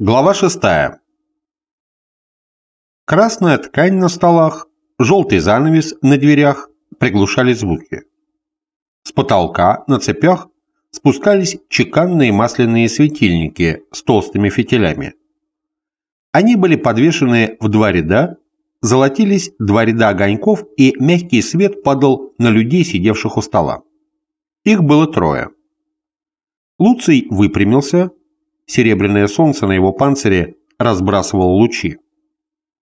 Глава 6. Красная ткань на столах, желтый занавес на дверях приглушали звуки. С потолка на цепях спускались чеканные масляные светильники с толстыми фитилями. Они были подвешены в два ряда, золотились два ряда огоньков, и мягкий свет падал на людей, сидевших у стола. Их было трое. Луций выпрямился, Серебряное солнце на его панцире разбрасывало лучи.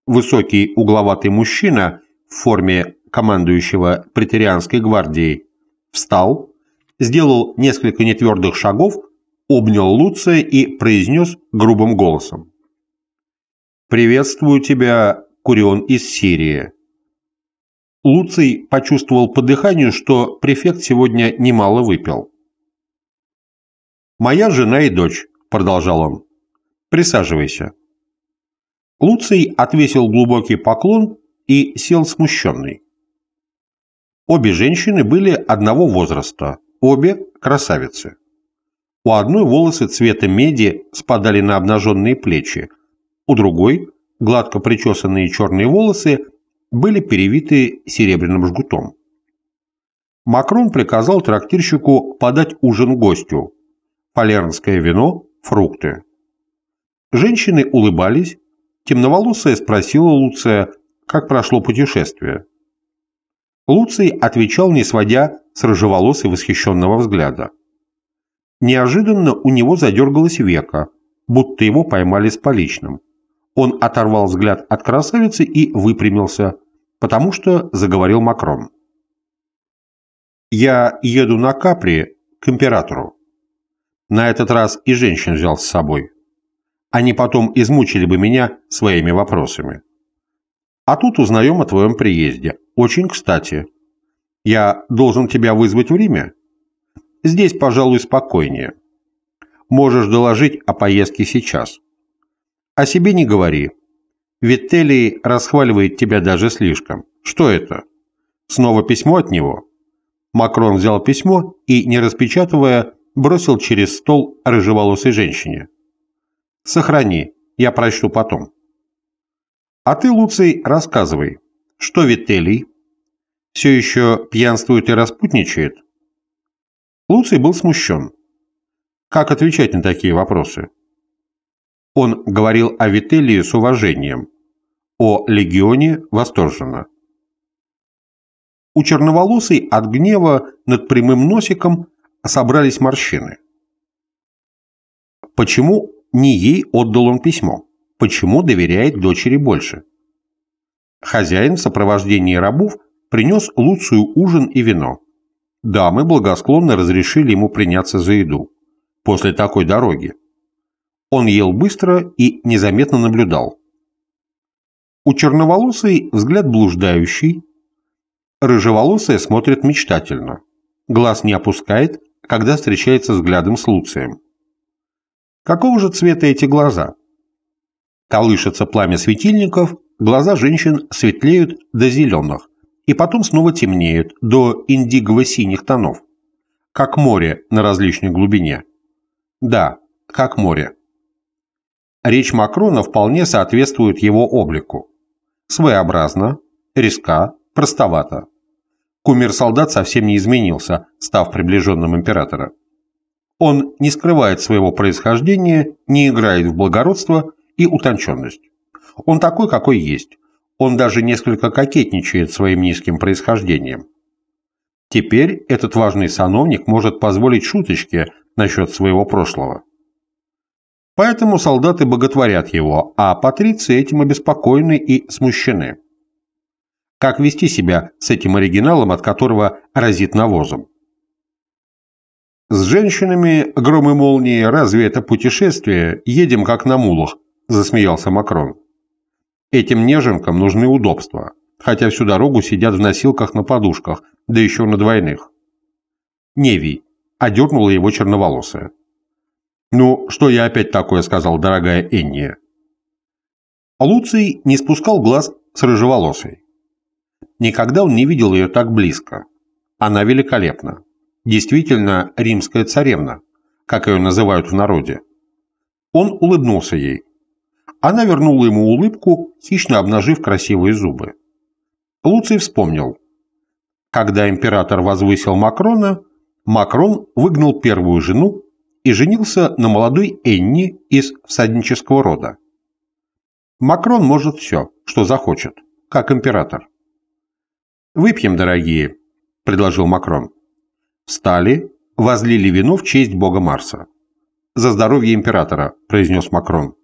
Высокий угловатый мужчина в форме командующего претерианской гвардией встал, сделал несколько нетвердых шагов, обнял Луция и произнес грубым голосом. «Приветствую тебя, Курион из Сирии». Луций почувствовал по дыханию, что префект сегодня немало выпил. «Моя жена и дочь», – продолжал он. «Присаживайся». Луций отвесил глубокий поклон и сел смущенный. Обе женщины были одного возраста, обе красавицы. У одной волосы цвета меди спадали на обнаженные плечи, у другой гладко причесанные черные волосы были перевиты серебряным жгутом. Макрон приказал трактирщику подать ужин гостю, полернское вино фрукты. Женщины улыбались, темноволосая спросила Луция, как прошло путешествие. Луций отвечал, не сводя с рыжеволосой восхищенного взгляда. Неожиданно у него задергалось века, будто его поймали с поличным. Он оторвал взгляд от красавицы и выпрямился, потому что заговорил Макрон. «Я еду на Капри к императору. На этот раз и женщин взял с собой. Они потом измучили бы меня своими вопросами. А тут узнаем о твоем приезде. Очень кстати. Я должен тебя вызвать в Риме? Здесь, пожалуй, спокойнее. Можешь доложить о поездке сейчас. О себе не говори. Вителли расхваливает тебя даже слишком. Что это? Снова письмо от него? Макрон взял письмо и, не распечатывая, бросил через стол рыжеволосой женщине. «Сохрани, я прочту потом». «А ты, Луций, рассказывай, что Вителий? Все еще пьянствует и распутничает?» Луций был смущен. Как отвечать на такие вопросы? Он говорил о Вителии с уважением, о легионе восторженно. У черноволосой от гнева над прямым носиком собрались морщины. Почему не ей отдал он письмо? Почему доверяет дочери больше? Хозяин в сопровождении рабов принес Луцию ужин и вино. Дамы благосклонно разрешили ему приняться за еду. После такой дороги. Он ел быстро и незаметно наблюдал. У черноволосой взгляд блуждающий, рыжеволосая смотрит мечтательно. Глаз не опускает, когда встречается взглядом с Луцием. Какого же цвета эти глаза? Колышется пламя светильников, глаза женщин светлеют до зеленых, и потом снова темнеют до индиго-синих тонов, как море на различной глубине. Да, как море. Речь Макрона вполне соответствует его облику. Своеобразно, резка, простовато кумир-солдат совсем не изменился, став приближенным императора. Он не скрывает своего происхождения, не играет в благородство и утонченность. Он такой, какой есть. Он даже несколько кокетничает своим низким происхождением. Теперь этот важный сановник может позволить шуточки насчет своего прошлого. Поэтому солдаты боготворят его, а патриции этим обеспокоены и смущены. Как вести себя с этим оригиналом, от которого разит навозом? С женщинами гром и молнии разве это путешествие? Едем как на мулах, засмеялся Макрон. Этим неженкам нужны удобства, хотя всю дорогу сидят в носилках на подушках, да еще на двойных. Неви, одернула его черноволосая. «Ну, что я опять такое сказал, дорогая Энния?» Луций не спускал глаз с рыжеволосой. Никогда он не видел ее так близко. Она великолепна. Действительно римская царевна, как ее называют в народе. Он улыбнулся ей. Она вернула ему улыбку, хищно обнажив красивые зубы. Луций вспомнил. Когда император возвысил Макрона, Макрон выгнал первую жену и женился на молодой Энни из всаднического рода. Макрон может все, что захочет, как император. «Выпьем, дорогие», – предложил Макрон. Встали, возлили вино в честь бога Марса. «За здоровье императора», – произнес Макрон.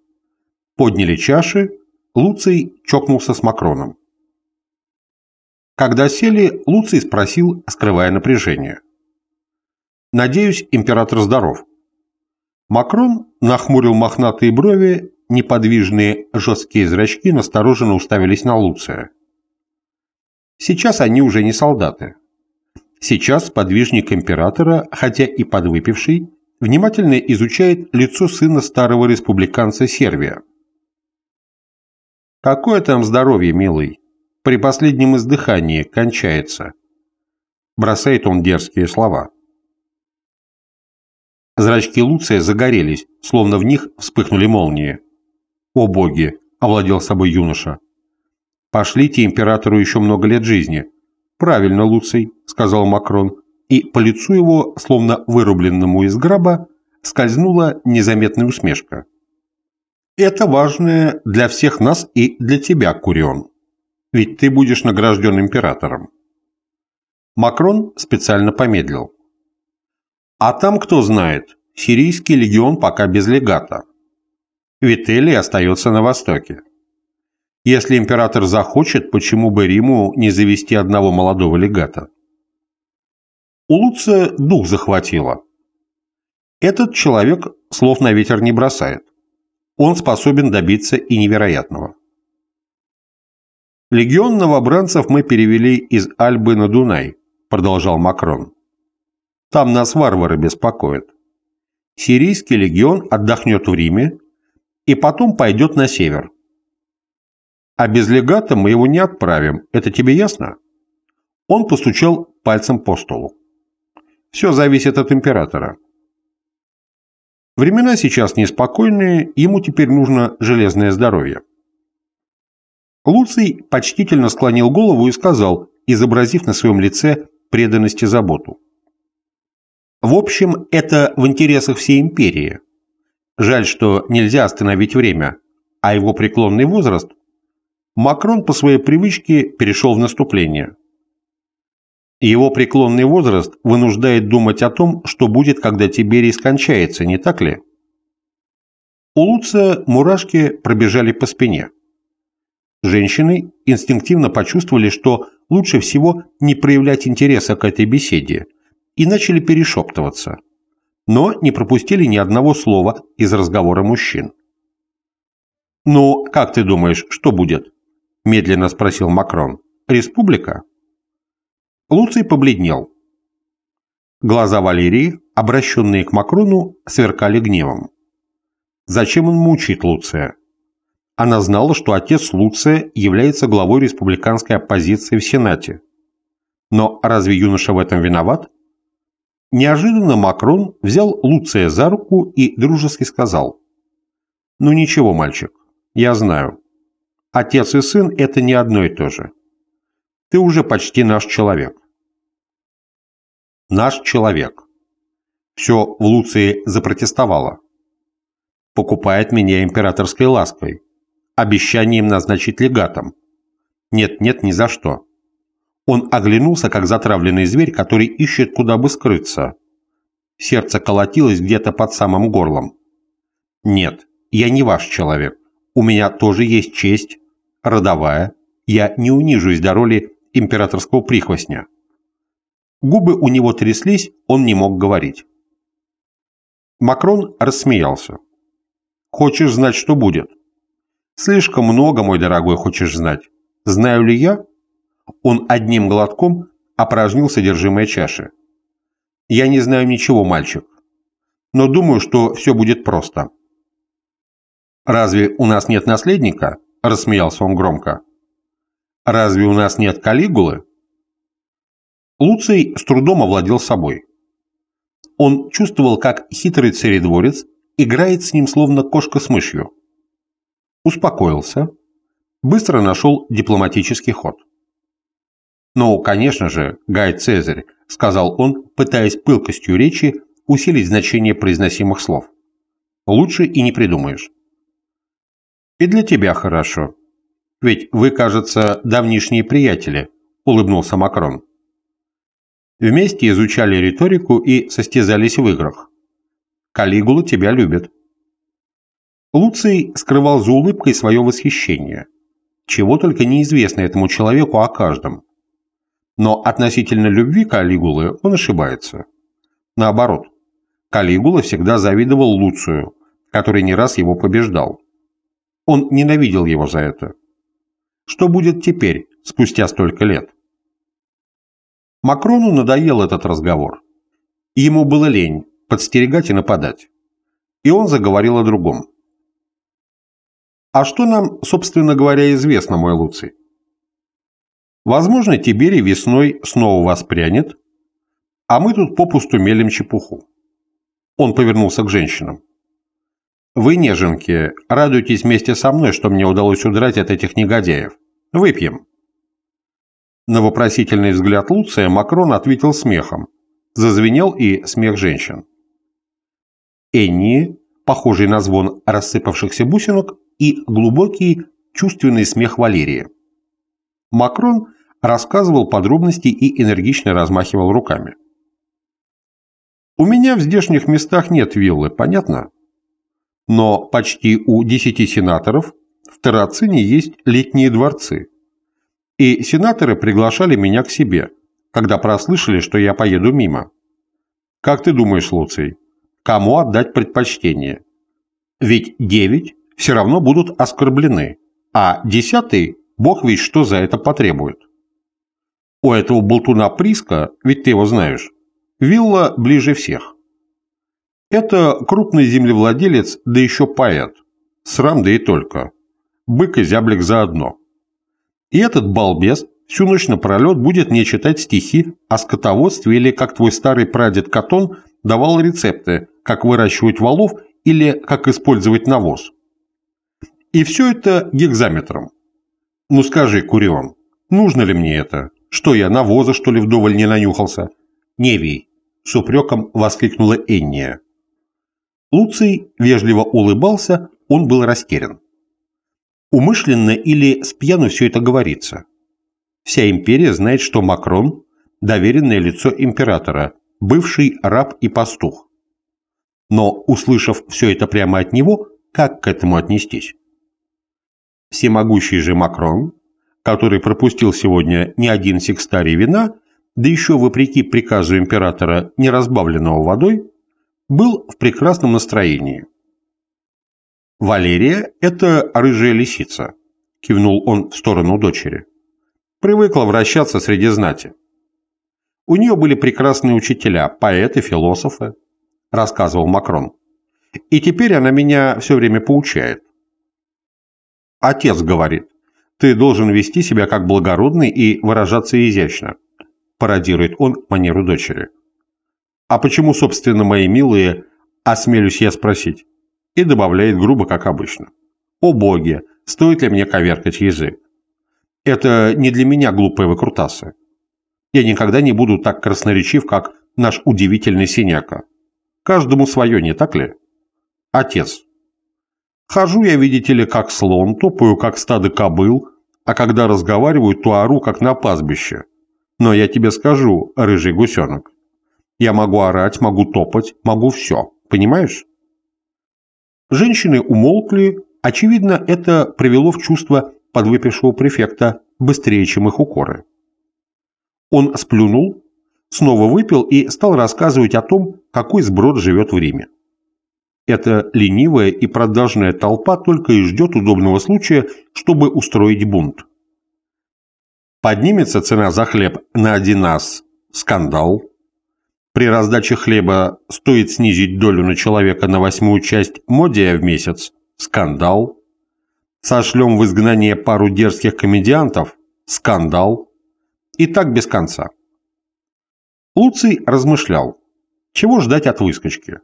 Подняли чаши, Луций чокнулся с Макроном. Когда сели, Луций спросил, скрывая напряжение. «Надеюсь, император здоров». Макрон нахмурил мохнатые брови, неподвижные жесткие зрачки настороженно уставились на Луция. Сейчас они уже не солдаты. Сейчас подвижник императора, хотя и подвыпивший, внимательно изучает лицо сына старого республиканца Сервия. «Какое там здоровье, милый? При последнем издыхании кончается». Бросает он дерзкие слова. Зрачки Луция загорелись, словно в них вспыхнули молнии. «О боги!» – овладел собой юноша. «Пошлите императору еще много лет жизни». «Правильно, Луций», – сказал Макрон, и по лицу его, словно вырубленному из граба, скользнула незаметная усмешка. «Это важное для всех нас и для тебя, Курион. Ведь ты будешь награжден императором». Макрон специально помедлил. «А там, кто знает, сирийский легион пока без легата. Вителий остается на востоке. Если император захочет, почему бы Риму не завести одного молодого легата? У Луция дух захватило. Этот человек слов на ветер не бросает. Он способен добиться и невероятного. «Легион новобранцев мы перевели из Альбы на Дунай», продолжал Макрон. «Там нас варвары беспокоят. Сирийский легион отдохнет в Риме, и потом пойдет на север. А без легата мы его не отправим, это тебе ясно? Он постучал пальцем по столу. Все зависит от императора. Времена сейчас неспокойные, ему теперь нужно железное здоровье. Луций почтительно склонил голову и сказал, изобразив на своем лице преданность и заботу. В общем, это в интересах всей империи. Жаль, что нельзя остановить время, а его преклонный возраст Макрон по своей привычке перешел в наступление. Его преклонный возраст вынуждает думать о том, что будет, когда Тиберий скончается, не так ли? У Луция мурашки пробежали по спине. Женщины инстинктивно почувствовали, что лучше всего не проявлять интереса к этой беседе, и начали перешептываться – но не пропустили ни одного слова из разговора мужчин. «Ну, как ты думаешь, что будет?» – медленно спросил Макрон. «Республика?» Луций побледнел. Глаза Валерии, обращенные к Макрону, сверкали гневом. Зачем он мучит Луция? Она знала, что отец Луция является главой республиканской оппозиции в Сенате. Но разве юноша в этом виноват? Неожиданно Макрон взял Луция за руку и дружески сказал. «Ну ничего, мальчик, я знаю. Отец и сын – это не одно и то же. Ты уже почти наш человек». «Наш человек». Все в Луции запротестовало. Покупает меня императорской лаской, обещанием назначить легатом. Нет-нет, ни за что. Он оглянулся, как затравленный зверь, который ищет, куда бы скрыться. Сердце колотилось где-то под самым горлом. «Нет, я не ваш человек. У меня тоже есть честь, родовая. Я не унижусь до роли императорского прихвостня». Губы у него тряслись, он не мог говорить. Макрон рассмеялся. «Хочешь знать, что будет?» «Слишком много, мой дорогой, хочешь знать. Знаю ли я?» Он одним глотком опорожнил содержимое чаши. «Я не знаю ничего, мальчик, но думаю, что все будет просто». «Разве у нас нет наследника?» – рассмеялся он громко. «Разве у нас нет Калигулы?» Луций с трудом овладел собой. Он чувствовал, как хитрый царедворец играет с ним словно кошка с мышью. успокоился, быстро нашел дипломатический ход. «Ну, конечно же, Гай Цезарь», — сказал он, пытаясь пылкостью речи усилить значение произносимых слов. «Лучше и не придумаешь». «И для тебя хорошо. Ведь вы, кажется, давнишние приятели», — улыбнулся Макрон. «Вместе изучали риторику и состязались в играх. Калигула тебя любит». Луций скрывал за улыбкой свое восхищение. Чего только неизвестно этому человеку о каждом. Но относительно любви Калигулы он ошибается. Наоборот, Калигула всегда завидовал Луцию, который не раз его побеждал. Он ненавидел его за это. Что будет теперь, спустя столько лет? Макрону надоел этот разговор. Ему было лень подстерегать и нападать. И он заговорил о другом. А что нам, собственно говоря, известно, мой Луций? Возможно, Тиберий весной снова воспрянет, а мы тут попусту мелем чепуху. Он повернулся к женщинам. Вы, неженки, радуйтесь вместе со мной, что мне удалось удрать от этих негодяев. Выпьем. На вопросительный взгляд Луция Макрон ответил смехом. Зазвенел и смех женщин. Энни, похожий на звон рассыпавшихся бусинок, и глубокий чувственный смех Валерии. Макрон рассказывал подробности и энергично размахивал руками. «У меня в здешних местах нет виллы, понятно? Но почти у десяти сенаторов в Тарацине есть летние дворцы. И сенаторы приглашали меня к себе, когда прослышали, что я поеду мимо. Как ты думаешь, Луций, кому отдать предпочтение? Ведь девять все равно будут оскорблены, а десятый бог ведь что за это потребует. У этого болтуна Приска, ведь ты его знаешь, вилла ближе всех. Это крупный землевладелец, да еще поэт. Срам да и только. Бык и зяблик заодно. И этот балбес всю ночь напролет будет мне читать стихи о скотоводстве или как твой старый прадед Катон давал рецепты, как выращивать валов или как использовать навоз. И все это гекзаметром. Ну скажи, Курион, нужно ли мне это? Что я, навоза, что ли, вдоволь не нанюхался? Невий, с упреком воскликнула Энния. Луций вежливо улыбался, он был растерян. Умышленно или с пьяну все это говорится? Вся империя знает, что Макрон – доверенное лицо императора, бывший раб и пастух. Но, услышав все это прямо от него, как к этому отнестись? Всемогущий же Макрон, который пропустил сегодня не один секстарий вина, да еще вопреки приказу императора, не разбавленного водой, был в прекрасном настроении. «Валерия – это рыжая лисица», – кивнул он в сторону дочери. «Привыкла вращаться среди знати. У нее были прекрасные учителя, поэты, философы», – рассказывал Макрон. «И теперь она меня все время поучает. Отец говорит, ты должен вести себя как благородный и выражаться изящно. Пародирует он манеру дочери. А почему, собственно, мои милые, осмелюсь я спросить? И добавляет грубо, как обычно. О боги, стоит ли мне коверкать язык? Это не для меня глупые выкрутасы. Я никогда не буду так красноречив, как наш удивительный синяка. Каждому свое, не так ли? Отец, Хожу я, видите ли, как слон, топаю, как стадо кобыл, а когда разговариваю, то ору, как на пастбище. Но я тебе скажу, рыжий гусенок, я могу орать, могу топать, могу все, понимаешь? Женщины умолкли, очевидно, это привело в чувство подвыпившего префекта быстрее, чем их укоры. Он сплюнул, снова выпил и стал рассказывать о том, какой сброд живет в Риме. Эта ленивая и продажная толпа только и ждет удобного случая, чтобы устроить бунт. Поднимется цена за хлеб на один ас – скандал. При раздаче хлеба стоит снизить долю на человека на восьмую часть модия в месяц – скандал. Сошлем в изгнание пару дерзких комедиантов – скандал. И так без конца. Луций размышлял, чего ждать от выскочки.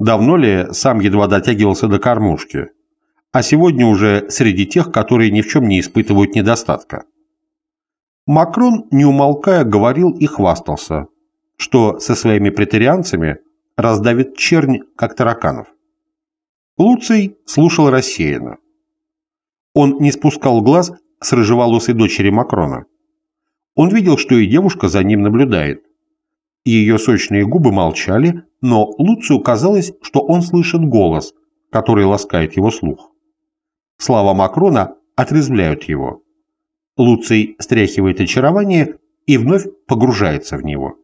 Давно ли сам едва дотягивался до кормушки, а сегодня уже среди тех, которые ни в чем не испытывают недостатка. Макрон, не умолкая, говорил и хвастался, что со своими претарианцами раздавит чернь, как тараканов. Луций слушал рассеянно. Он не спускал глаз с рыжеволосой дочери Макрона. Он видел, что и девушка за ним наблюдает. Ее сочные губы молчали, но Луцию казалось, что он слышит голос, который ласкает его слух. Слова Макрона отрезвляют его. Луций стряхивает очарование и вновь погружается в него.